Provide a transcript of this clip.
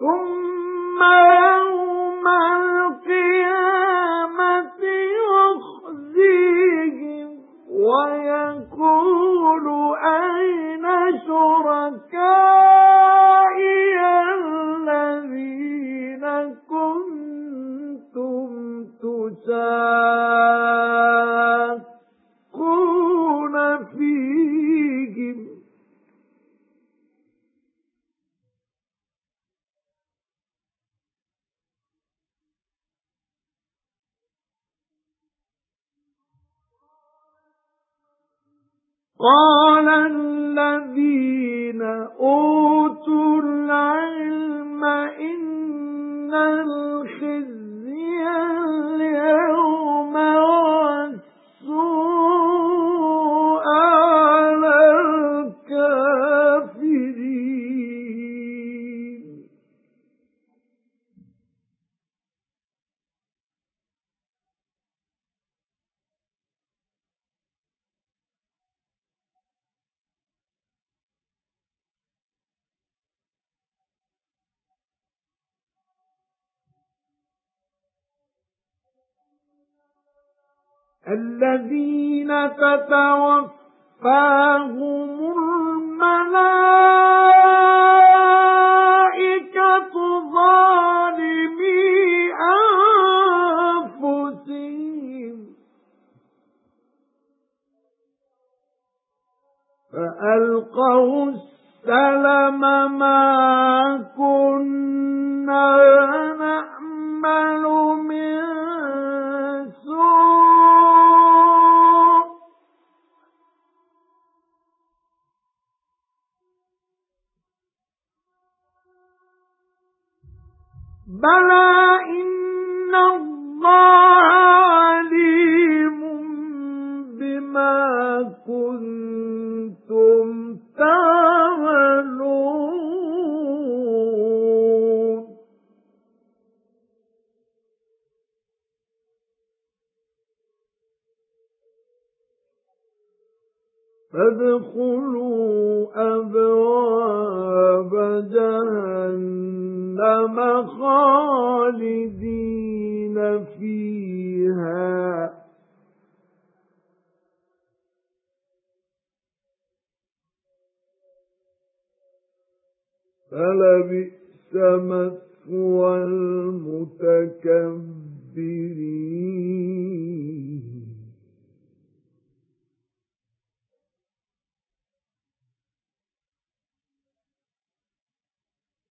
ثُمَّ يَوْمَ الْقِيَامَةِ يُخْزِيهِمْ وَيَقُولُ أَيْنَ شُرَكَائِيَ قَالَ الَّذِينَ أُوتُوا الْعِلْمَ الَّذِينَ تَتَوَفَّاهُمُ الْمَلَائِكَةُ ظَالِمِي أَنفُسِهِمْ. فَأَلْقَوْا السَّلَمَ مَا كُنَّا نَعْمَلُ بَلَى إِنَّ اللَّهَ عَلِيمٌ بِمَا كُنتُمْ تَعْمَلُونَ. فادخلوا أبواب جهنم خالدين فيها. فلبئس مثوى المتكبرين.